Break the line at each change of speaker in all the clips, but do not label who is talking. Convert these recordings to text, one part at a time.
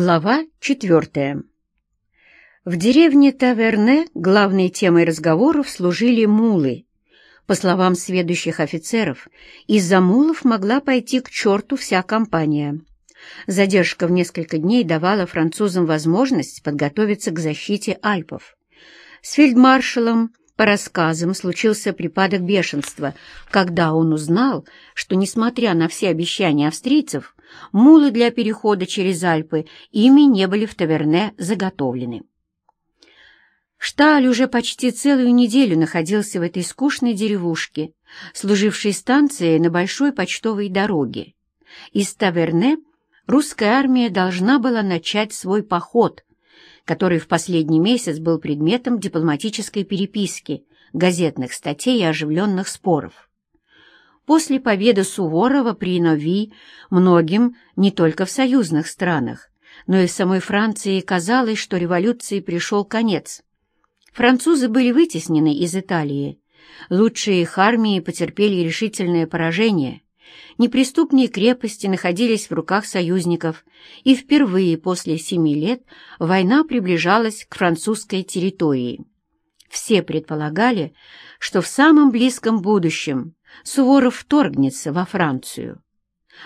Глава четвертая. В деревне Таверне главной темой разговоров служили мулы. По словам сведущих офицеров, из-за мулов могла пойти к черту вся компания. Задержка в несколько дней давала французам возможность подготовиться к защите Альпов. С фельдмаршалом, по рассказам, случился припадок бешенства, когда он узнал, что, несмотря на все обещания австрийцев, Мулы для перехода через Альпы ими не были в таверне заготовлены. Шталь уже почти целую неделю находился в этой скучной деревушке, служившей станцией на большой почтовой дороге. Из таверне русская армия должна была начать свой поход, который в последний месяц был предметом дипломатической переписки, газетных статей и оживленных споров. После победы Суворова при Нови многим, не только в союзных странах, но и в самой Франции казалось, что революции пришел конец. Французы были вытеснены из Италии. Лучшие их армии потерпели решительное поражение. Неприступные крепости находились в руках союзников, и впервые после семи лет война приближалась к французской территории. Все предполагали, что в самом близком будущем Суворов вторгнется во Францию.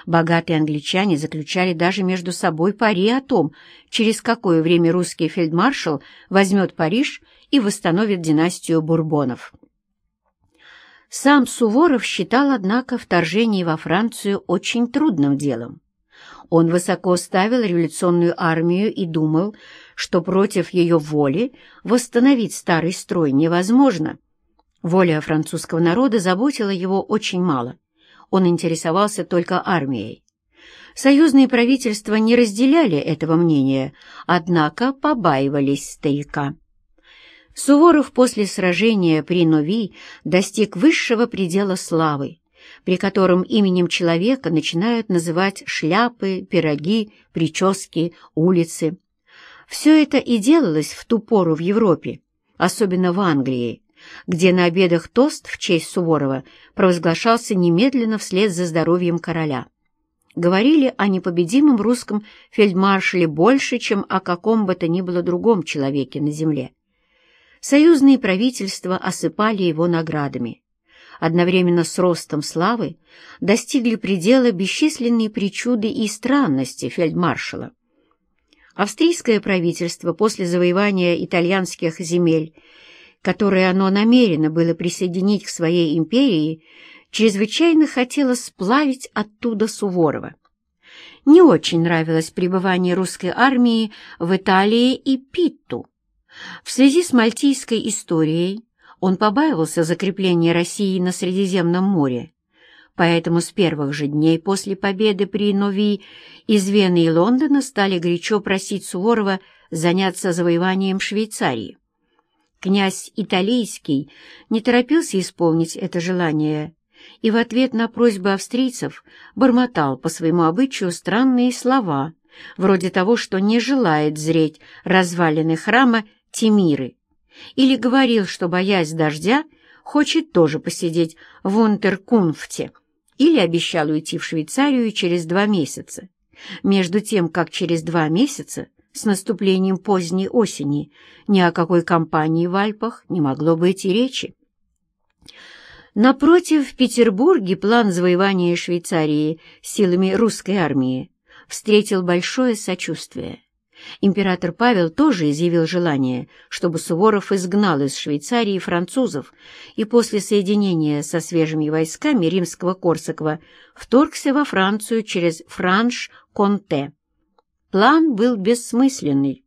Богатые англичане заключали даже между собой пари о том, через какое время русский фельдмаршал возьмет Париж и восстановит династию Бурбонов. Сам Суворов считал, однако, вторжение во Францию очень трудным делом. Он высоко ставил революционную армию и думал, что против ее воли восстановить старый строй невозможно – Воля французского народа заботила его очень мало. Он интересовался только армией. Союзные правительства не разделяли этого мнения, однако побаивались стояка. Суворов после сражения при Нови достиг высшего предела славы, при котором именем человека начинают называть шляпы, пироги, прически, улицы. Все это и делалось в ту пору в Европе, особенно в Англии, где на обедах тост в честь Суворова провозглашался немедленно вслед за здоровьем короля. Говорили о непобедимом русском фельдмаршале больше, чем о каком бы то ни было другом человеке на земле. Союзные правительства осыпали его наградами. Одновременно с ростом славы достигли предела бесчисленные причуды и странности фельдмаршала. Австрийское правительство после завоевания итальянских земель которые оно намерено было присоединить к своей империи, чрезвычайно хотело сплавить оттуда Суворова. Не очень нравилось пребывание русской армии в Италии и Питту. В связи с мальтийской историей он побаивался закрепления России на Средиземном море, поэтому с первых же дней после победы при Нови из Вены и Лондона стали горячо просить Суворова заняться завоеванием Швейцарии. Князь Италийский не торопился исполнить это желание и в ответ на просьбы австрийцев бормотал по своему обычаю странные слова, вроде того, что не желает зреть развалины храма Тимиры, или говорил, что, боясь дождя, хочет тоже посидеть в Унтеркунфте, или обещал уйти в Швейцарию через два месяца. Между тем, как через два месяца с наступлением поздней осени ни о какой кампании в Альпах не могло быть и речи. Напротив, в Петербурге план завоевания Швейцарии силами русской армии встретил большое сочувствие. Император Павел тоже изъявил желание, чтобы Суворов изгнал из Швейцарии французов и после соединения со свежими войсками римского Корсакова вторгся во Францию через Франш-Конте. План был бессмысленный,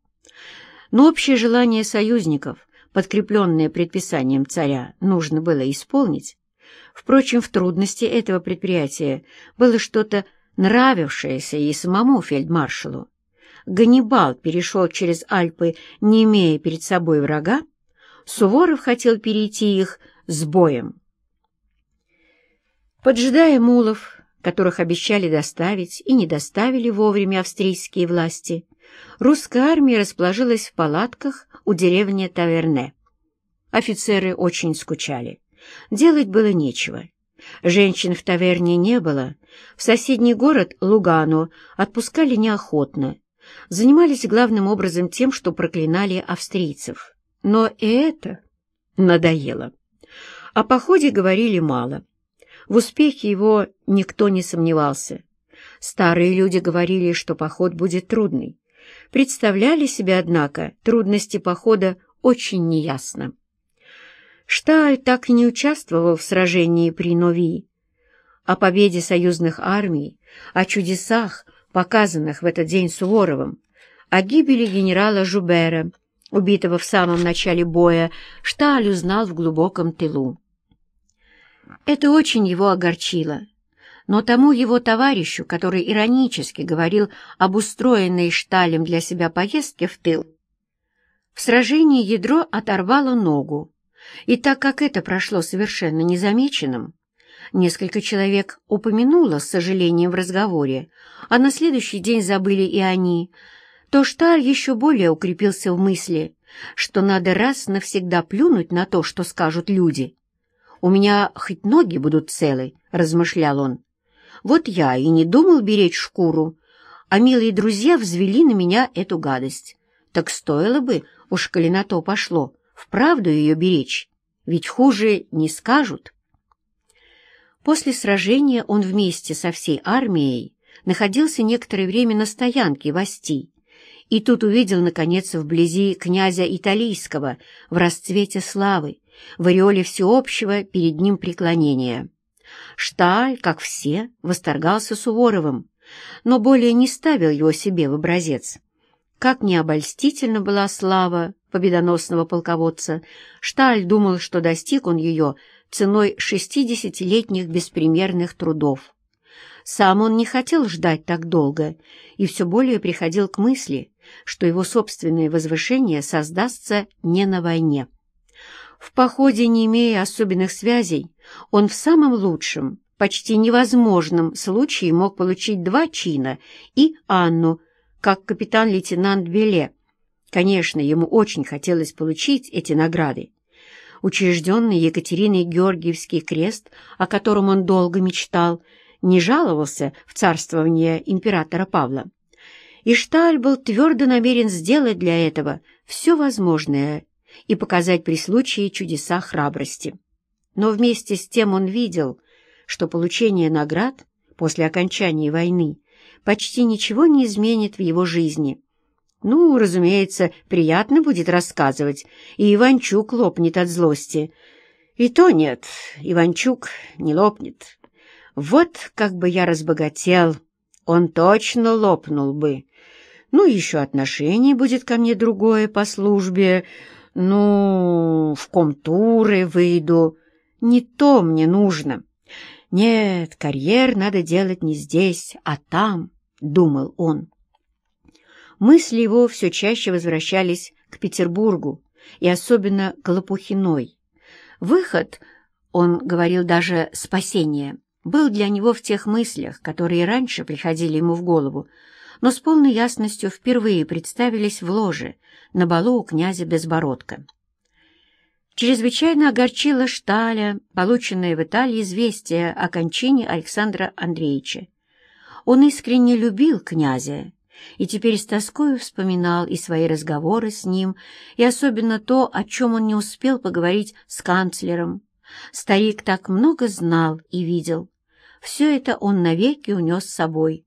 но общее желание союзников, подкрепленное предписанием царя, нужно было исполнить. Впрочем, в трудности этого предприятия было что-то нравившееся и самому фельдмаршалу. Ганнибал перешел через Альпы, не имея перед собой врага, Суворов хотел перейти их с боем. Поджидая мулов, которых обещали доставить и не доставили вовремя австрийские власти, русская армия расположилась в палатках у деревни Таверне. Офицеры очень скучали. Делать было нечего. Женщин в таверне не было. В соседний город, Лугану, отпускали неохотно. занимались главным образом тем, что проклинали австрийцев. Но и это надоело. О походе говорили мало. В успехе его никто не сомневался. Старые люди говорили, что поход будет трудный. Представляли себе, однако, трудности похода очень неясно. Шталь так и не участвовал в сражении при Нови. О победе союзных армий, о чудесах, показанных в этот день Суворовым, о гибели генерала Жубера, убитого в самом начале боя, Шталь узнал в глубоком тылу. Это очень его огорчило, но тому его товарищу, который иронически говорил об устроенной Шталем для себя поездке в тыл, в сражении ядро оторвало ногу, и так как это прошло совершенно незамеченным, несколько человек упомянуло с сожалением в разговоре, а на следующий день забыли и они, то Шталь еще более укрепился в мысли, что надо раз навсегда плюнуть на то, что скажут люди. «У меня хоть ноги будут целы», — размышлял он. «Вот я и не думал беречь шкуру, а милые друзья взвели на меня эту гадость. Так стоило бы, уж коли на то пошло, вправду ее беречь, ведь хуже не скажут. После сражения он вместе со всей армией находился некоторое время на стоянке в Ости, и тут увидел, наконец, вблизи князя Италийского в расцвете славы, в ореоле всеобщего перед ним преклонения. Шталь, как все, восторгался Суворовым, но более не ставил его себе в образец. Как необольстительна была слава победоносного полководца, Шталь думал, что достиг он ее ценой шестидесятилетних беспримерных трудов. Сам он не хотел ждать так долго и все более приходил к мысли, что его собственное возвышение создастся не на войне. В походе, не имея особенных связей, он в самом лучшем, почти невозможном случае мог получить два чина и Анну, как капитан-лейтенант Беле, Конечно, ему очень хотелось получить эти награды. Учрежденный Екатериной Георгиевский крест, о котором он долго мечтал, не жаловался в царствование императора Павла. И Шталь был твердо намерен сделать для этого все возможное и показать при случае чудеса храбрости. Но вместе с тем он видел, что получение наград после окончания войны почти ничего не изменит в его жизни – ну, разумеется, приятно будет рассказывать, и Иванчук лопнет от злости. И то нет, Иванчук не лопнет. Вот как бы я разбогател, он точно лопнул бы. Ну, еще отношение будет ко мне другое по службе. Ну, в комтуры выйду. Не то мне нужно. Нет, карьер надо делать не здесь, а там, — думал он мысли его все чаще возвращались к Петербургу и особенно к Лопухиной. Выход, он говорил даже спасение, был для него в тех мыслях, которые раньше приходили ему в голову, но с полной ясностью впервые представились в ложе на балу у князя Безбородка. Чрезвычайно огорчило Шталя, полученное в Италии известие о кончине Александра Андреевича. Он искренне любил князя и теперь с тоскою вспоминал и свои разговоры с ним, и особенно то, о чем он не успел поговорить с канцлером. Старик так много знал и видел. Все это он навеки унес с собой.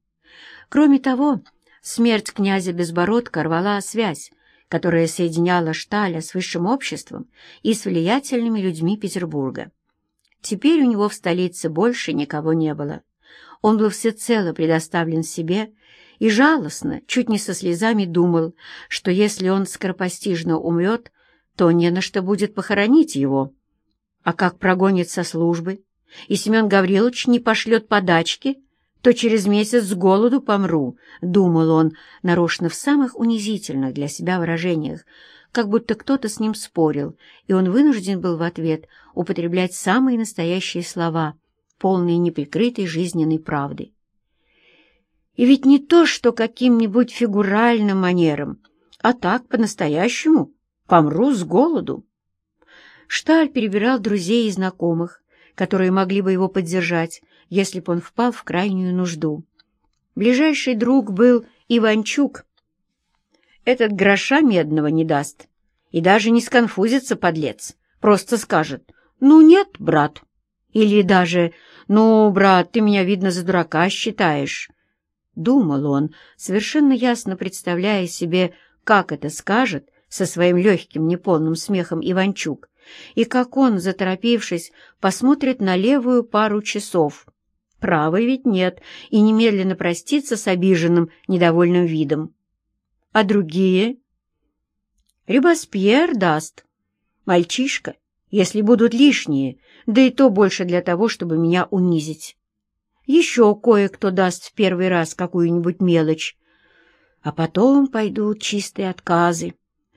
Кроме того, смерть князя Безбородка рвала связь, которая соединяла Шталя с высшим обществом и с влиятельными людьми Петербурга. Теперь у него в столице больше никого не было. Он был всецело предоставлен себе и жалостно, чуть не со слезами думал, что если он скоропостижно умрет, то не на что будет похоронить его. А как прогонит со службы, и Семен Гаврилович не пошлет подачки, то через месяц с голоду помру, — думал он, нарочно в самых унизительных для себя выражениях, как будто кто-то с ним спорил, и он вынужден был в ответ употреблять самые настоящие слова, полные неприкрытой жизненной правды. И ведь не то, что каким-нибудь фигуральным манером, а так, по-настоящему, помру с голоду. Шталь перебирал друзей и знакомых, которые могли бы его поддержать, если бы он впал в крайнюю нужду. Ближайший друг был Иванчук, этот гроша медного не даст. И даже не сконфузится, подлец. Просто скажет «Ну нет, брат». Или даже «Ну, брат, ты меня, видно, за дурака считаешь». Думал он, совершенно ясно представляя себе, как это скажет со своим легким неполным смехом Иванчук, и как он, заторопившись, посмотрит на левую пару часов. Правой ведь нет, и немедленно простится с обиженным, недовольным видом. А другие? Рибаспьер даст. Мальчишка, если будут лишние, да и то больше для того, чтобы меня унизить. Еще кое-кто даст в первый раз какую-нибудь мелочь. А потом пойдут чистые отказы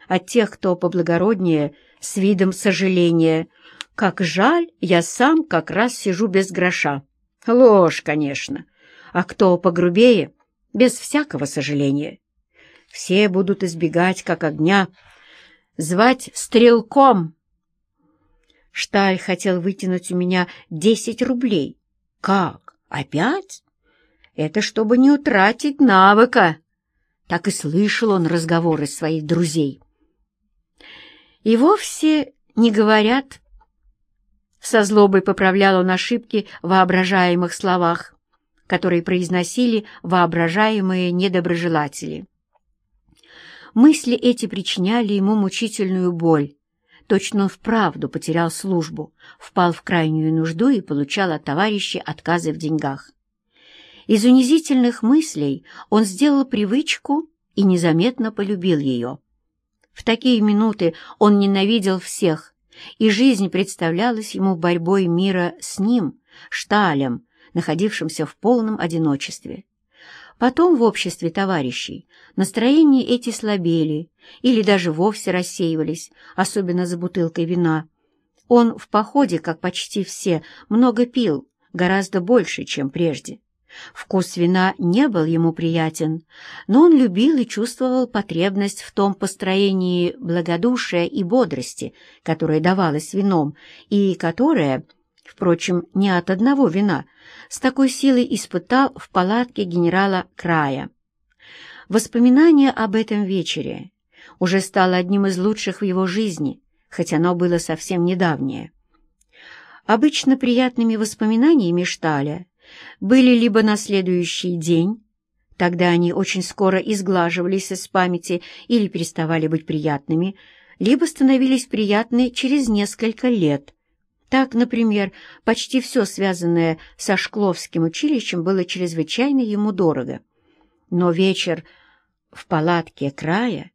от тех, кто поблагороднее, с видом сожаления. Как жаль, я сам как раз сижу без гроша. Ложь, конечно. А кто погрубее, без всякого сожаления. Все будут избегать, как огня, звать стрелком. Шталь хотел вытянуть у меня десять рублей. Как? Опять? Это чтобы не утратить навыка. Так и слышал он разговоры своих друзей. И вовсе не говорят. Со злобой поправлял он ошибки в воображаемых словах, которые произносили воображаемые недоброжелатели. Мысли эти причиняли ему мучительную боль. Точно вправду потерял службу, впал в крайнюю нужду и получал от товарищей отказы в деньгах. Из унизительных мыслей он сделал привычку и незаметно полюбил ее. В такие минуты он ненавидел всех, и жизнь представлялась ему борьбой мира с ним, Шталем, находившимся в полном одиночестве. Потом в обществе товарищей настроения эти слабели или даже вовсе рассеивались, особенно за бутылкой вина. Он в походе, как почти все, много пил, гораздо больше, чем прежде. Вкус вина не был ему приятен, но он любил и чувствовал потребность в том построении благодушия и бодрости, которое давалось вином, и которое, впрочем, не от одного вина, с такой силой испытал в палатке генерала Края. Воспоминание об этом вечере уже стало одним из лучших в его жизни, хотя оно было совсем недавнее. Обычно приятными воспоминаниями Шталя были либо на следующий день, тогда они очень скоро изглаживались из памяти или переставали быть приятными, либо становились приятны через несколько лет. Так, например, почти все, связанное со Шкловским училищем, было чрезвычайно ему дорого. Но вечер в палатке края,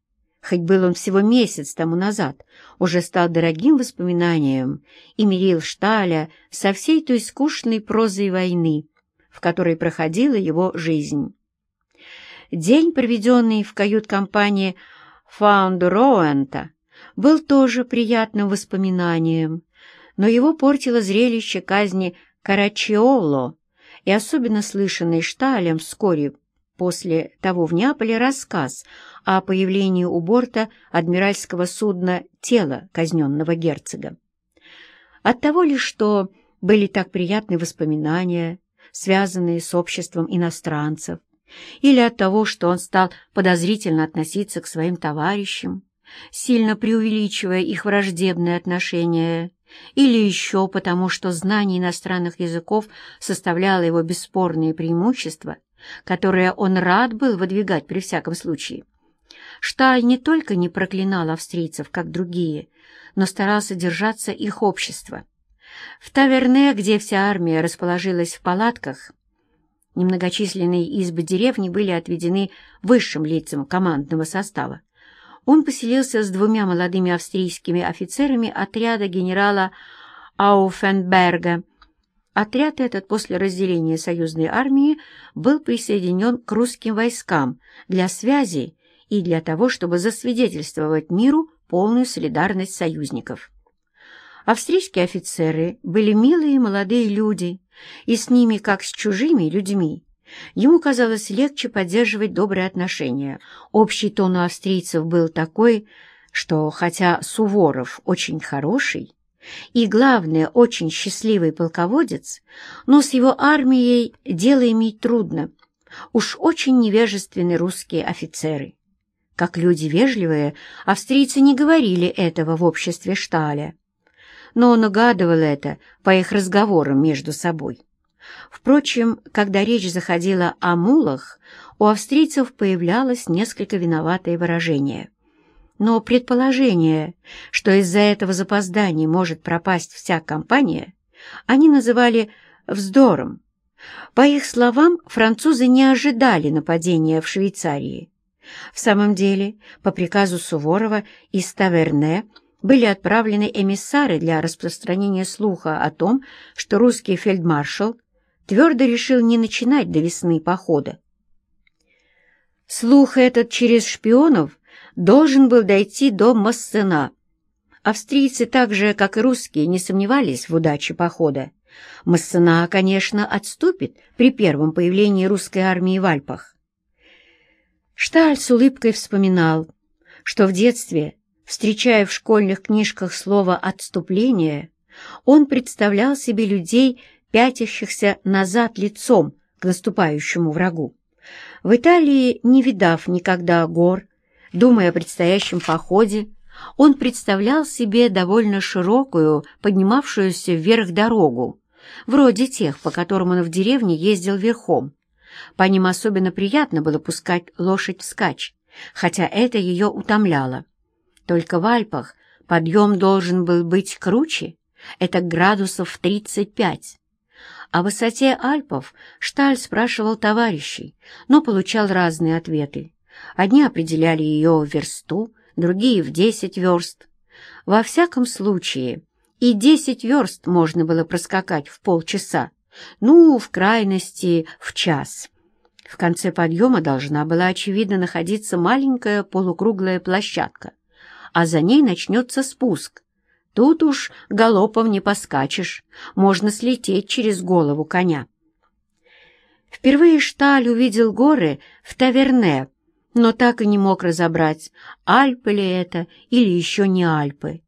хоть был он всего месяц тому назад, уже стал дорогим воспоминанием и мирил Шталя со всей той скучной прозой войны, в которой проходила его жизнь. День, проведенный в кают-компании Фаундероуэнта, был тоже приятным воспоминанием, но его портило зрелище казни Карачиоло и особенно слышанный Шталем вскоре после того в Неаполе рассказ о появлении у борта адмиральского судна тела казненного герцога. От того ли, что были так приятны воспоминания, связанные с обществом иностранцев, или от того, что он стал подозрительно относиться к своим товарищам, сильно преувеличивая их враждебные отношения, или еще потому, что знание иностранных языков составляло его бесспорное преимущество, которое он рад был выдвигать при всяком случае. Шталь не только не проклинал австрийцев, как другие, но старался держаться их общества. В таверне, где вся армия расположилась в палатках, немногочисленные избы деревни были отведены высшим лицам командного состава. Он поселился с двумя молодыми австрийскими офицерами отряда генерала Ауфенберга. Отряд этот после разделения союзной армии был присоединен к русским войскам для связи и для того, чтобы засвидетельствовать миру полную солидарность союзников. Австрийские офицеры были милые молодые люди, и с ними, как с чужими людьми, ему казалось легче поддерживать добрые отношения. Общий тон у австрийцев был такой, что хотя Суворов очень хороший и, главное, очень счастливый полководец, но с его армией дело иметь трудно. Уж очень невежественны русские офицеры. Как люди вежливые, австрийцы не говорили этого в обществе Шталя. Но он угадывал это по их разговорам между собой. Впрочем, когда речь заходила о мулах, у австрийцев появлялось несколько виноватое выражение. Но предположение, что из-за этого запоздания может пропасть вся компания, они называли «вздором». По их словам, французы не ожидали нападения в Швейцарии. В самом деле, по приказу Суворова из Таверне были отправлены эмиссары для распространения слуха о том, что русский фельдмаршал твердо решил не начинать до весны похода. Слух этот через шпионов должен был дойти до Массена. Австрийцы так же, как и русские, не сомневались в удаче похода. Массена, конечно, отступит при первом появлении русской армии в Альпах. Шталь с улыбкой вспоминал, что в детстве, встречая в школьных книжках слово «отступление», он представлял себе людей, пятящихся назад лицом к наступающему врагу. В Италии, не видав никогда гор, думая о предстоящем походе, он представлял себе довольно широкую, поднимавшуюся вверх дорогу, вроде тех, по которым он в деревне ездил верхом. По ним особенно приятно было пускать лошадь вскачь, хотя это ее утомляло. Только в Альпах подъем должен был быть круче, это градусов 35. О высоте Альпов Шталь спрашивал товарищей, но получал разные ответы. Одни определяли ее в версту, другие — в десять верст. Во всяком случае, и десять верст можно было проскакать в полчаса, ну, в крайности, в час. В конце подъема должна была, очевидно, находиться маленькая полукруглая площадка, а за ней начнется спуск, Тут уж галопом не поскачешь, можно слететь через голову коня. Впервые Шталь увидел горы в Таверне, но так и не мог разобрать, Альпы ли это или еще не Альпы.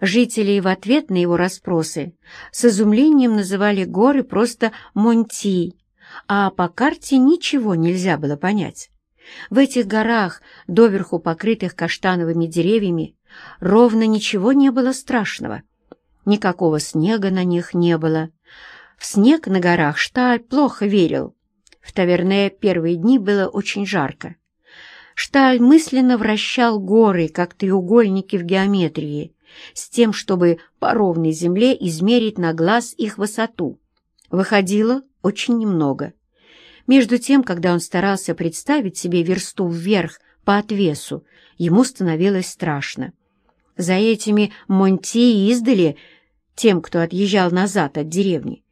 Жители в ответ на его расспросы с изумлением называли горы просто Монти, а по карте ничего нельзя было понять. В этих горах, доверху покрытых каштановыми деревьями, ровно ничего не было страшного. Никакого снега на них не было. В снег на горах Шталь плохо верил. В таверне первые дни было очень жарко. Шталь мысленно вращал горы, как треугольники в геометрии, с тем, чтобы по ровной земле измерить на глаз их высоту. Выходило очень немного. Между тем, когда он старался представить себе версту вверх по отвесу, ему становилось страшно. За этими Монти издали, тем, кто отъезжал назад от деревни,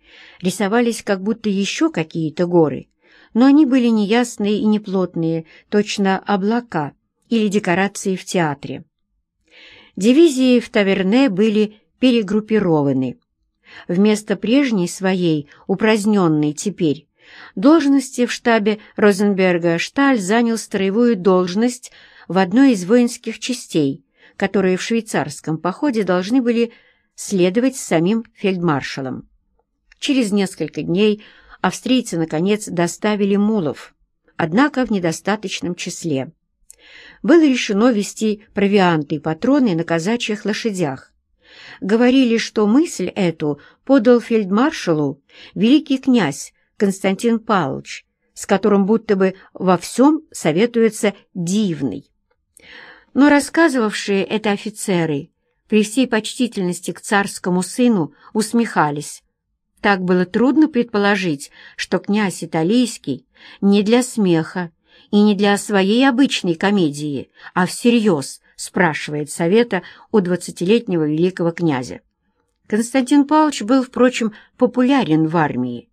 рисовались как будто еще какие-то горы, но они были неясные и неплотные, точно облака или декорации в театре. Дивизии в Таверне были перегруппированы. Вместо прежней своей, упраздненной теперь, должности в штабе Розенберга Шталь занял строевую должность в одной из воинских частей – которые в швейцарском походе должны были следовать самим фельдмаршалом. Через несколько дней австрийцы, наконец, доставили мулов, однако в недостаточном числе. Было решено вести провианты и патроны на казачьих лошадях. Говорили, что мысль эту подал фельдмаршалу великий князь Константин Павлович, с которым будто бы во всем советуется дивный. Но рассказывавшие это офицеры при всей почтительности к царскому сыну усмехались. Так было трудно предположить, что князь Италийский не для смеха и не для своей обычной комедии, а всерьез спрашивает совета у двадцатилетнего великого князя. Константин Павлович был, впрочем, популярен в армии.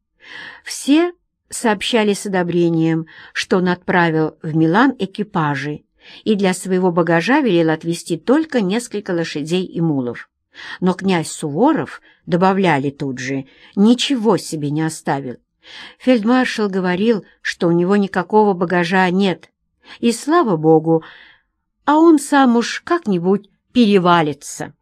Все сообщали с одобрением, что он отправил в Милан экипажи, и для своего багажа велел отвезти только несколько лошадей и мулов. Но князь Суворов, добавляли тут же, ничего себе не оставил. Фельдмаршал говорил, что у него никакого багажа нет, и, слава богу, а он сам уж как-нибудь перевалится.